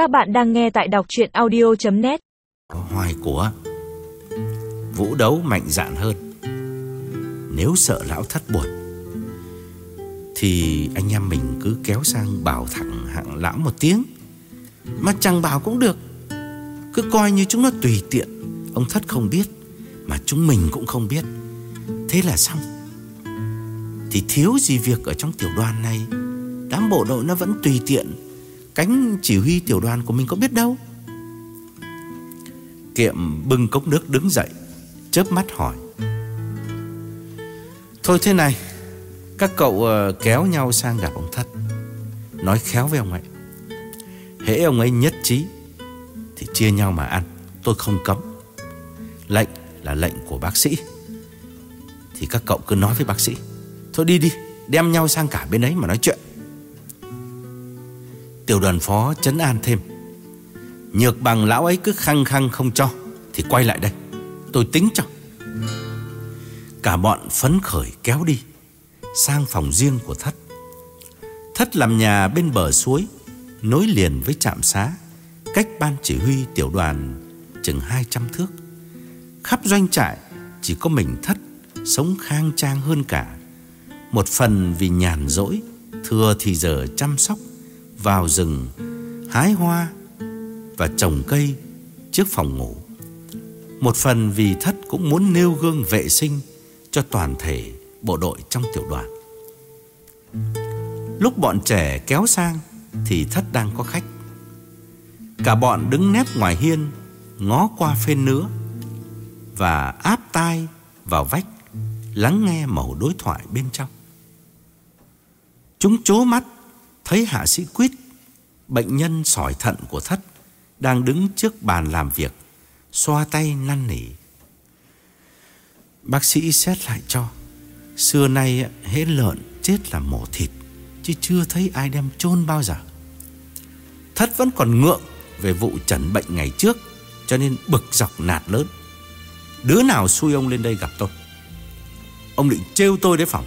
Các bạn đang nghe tại đọc chuyện audio.net hoài của. Vũ đấu mạnh dạn hơn. Nếu sợ lão thất buồn, Thì anh em mình cứ kéo sang bảo thẳng hạng lão một tiếng. Mà chẳng bảo cũng được. Cứ coi như chúng nó tùy tiện. Ông thất không biết, Mà chúng mình cũng không biết. Thế là xong. Thì thiếu gì việc ở trong tiểu đoàn này. Đám bộ đội nó vẫn tùy tiện. Cánh chỉ huy tiểu đoàn của mình có biết đâu. Kiệm bưng cốc nước đứng dậy, Chớp mắt hỏi. Thôi thế này, Các cậu ờ, kéo nhau sang gặp ông Thất. Nói khéo với ông ấy. Hễ ông ấy nhất trí, Thì chia nhau mà ăn, Tôi không cấm. Lệnh là lệnh của bác sĩ. Thì các cậu cứ nói với bác sĩ. Thôi đi đi, Đem nhau sang cả bên ấy mà nói chuyện. Tiểu đoàn phó chấn an thêm. Nhược bằng lão ấy cứ khăng khăng không cho, Thì quay lại đây. Tôi tính cho. Cả bọn phấn khởi kéo đi, Sang phòng riêng của Thất. Thất làm nhà bên bờ suối, Nối liền với trạm xá, Cách ban chỉ huy tiểu đoàn Chừng 200 thước. Khắp doanh trại, Chỉ có mình Thất Sống khang trang hơn cả. Một phần vì nhàn rỗi, Thừa thì giờ chăm sóc vào rừng Hái hoa và trồng cây trước phòng ngủ. Một phần vì Thất cũng muốn nêu gương vệ sinh cho toàn thể bộ đội trong tiểu đoàn. Lúc bọn trẻ kéo sang thì Thất đang có khách. Cả bọn đứng nép ngoài hiên, ngó qua phên nữa và áp tai vào vách, lắng nghe mẩu đối thoại bên trong. Chúng chố mắt thấy hạ sĩ Quyết, bệnh nhân sỏi thận của Thất đang đứng trước bàn làm việc, xoa tay năn nỉ. Bác sĩ xét lại cho, xưa nay hễ lợn chết là mổ thịt, chứ chưa thấy ai đem chôn bao giờ. Thất vẫn còn ngượng về vụ chẩn bệnh ngày trước, cho nên bực dọc nạt lớn. Đứa nào xui ông lên đây gặp tôi? Ông định trêu tôi đấy phòng.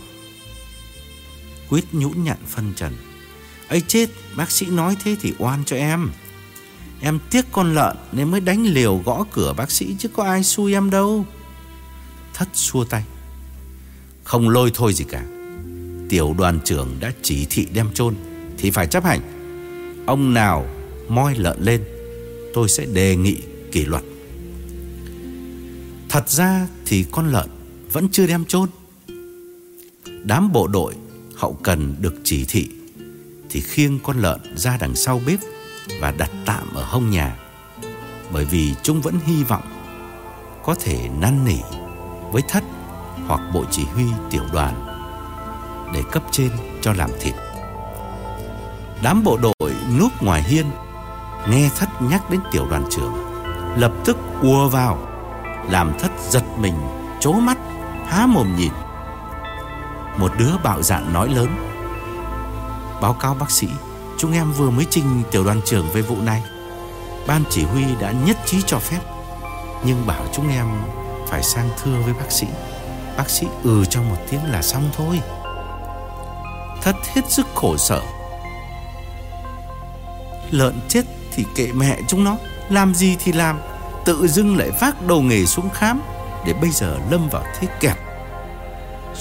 Quyết nhũn nhặn phân trần ấy chết, bác sĩ nói thế thì oan cho em. Em tiếc con lợn nên mới đánh liều gõ cửa bác sĩ chứ có ai xui em đâu. Thất xua tay. Không lôi thôi gì cả. Tiểu đoàn trưởng đã chỉ thị đem chôn thì phải chấp hành. Ông nào moi lợn lên, tôi sẽ đề nghị kỷ luật. Thật ra thì con lợn vẫn chưa đem chôn. Đám bộ đội hậu cần được chỉ thị thì khiêng con lợn ra đằng sau bếp và đặt tạm ở hông nhà bởi vì chúng vẫn hy vọng có thể năn nỉ với thất hoặc bộ chỉ huy tiểu đoàn để cấp trên cho làm thịt. Đám bộ đội núp ngoài hiên nghe thất nhắc đến tiểu đoàn trưởng, lập tức ùa vào, làm thất giật mình chố mắt, há mồm nhìn. Một đứa bạo dạn nói lớn báo cáo bác sĩ, Chúng em vừa mới trình tiểu đoàn trưởng về vụ này. Ban chỉ huy đã nhất trí cho phép, Nhưng bảo chúng em phải sang thưa với bác sĩ. Bác sĩ ừ cho một tiếng là xong thôi. Thật hết sức khổ sở. Lợn chết thì kệ mẹ chúng nó, Làm gì thì làm, Tự dưng lại vác đầu nghề xuống khám Để bây giờ lâm vào thế kẹt.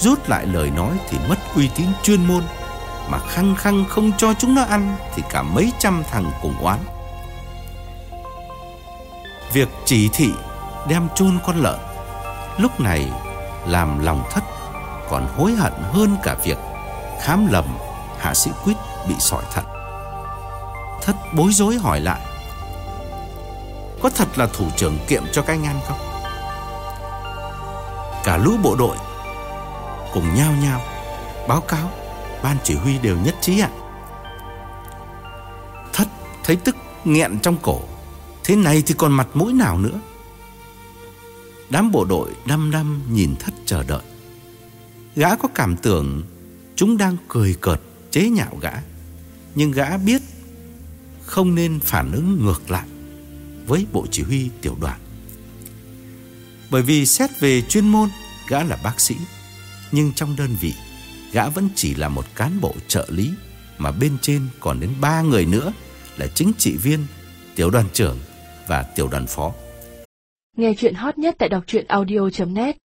Rút lại lời nói thì mất uy tín chuyên môn mà khăng khăng không cho chúng nó ăn thì cả mấy trăm thằng cùng oán. Việc chỉ thị đem chôn con lợn, lúc này làm lòng thất, còn hối hận hơn cả việc khám lầm hạ sĩ Quýt bị sỏi thận. Thất bối rối hỏi lại, Có thật là thủ trưởng kiệm cho các anh ăn không? Cả lũ bộ đội cùng nhau nhau báo cáo ban chỉ huy đều nhất trí ạ. Thất thấy tức nghẹn trong cổ, thế này thì còn mặt mũi nào nữa. Đám bộ đội đăm đăm nhìn thất chờ đợi. Gã có cảm tưởng chúng đang cười cợt chế nhạo gã. Nhưng gã biết không nên phản ứng ngược lại với bộ chỉ huy tiểu đoàn. Bởi vì xét về chuyên môn, gã là bác sĩ, nhưng trong đơn vị gã vẫn chỉ là một cán bộ trợ lý, mà bên trên còn đến ba người nữa, là chính trị viên, tiểu đoàn trưởng và tiểu đoàn phó. Nghe chuyện hot nhất tại đọc truyện audio.net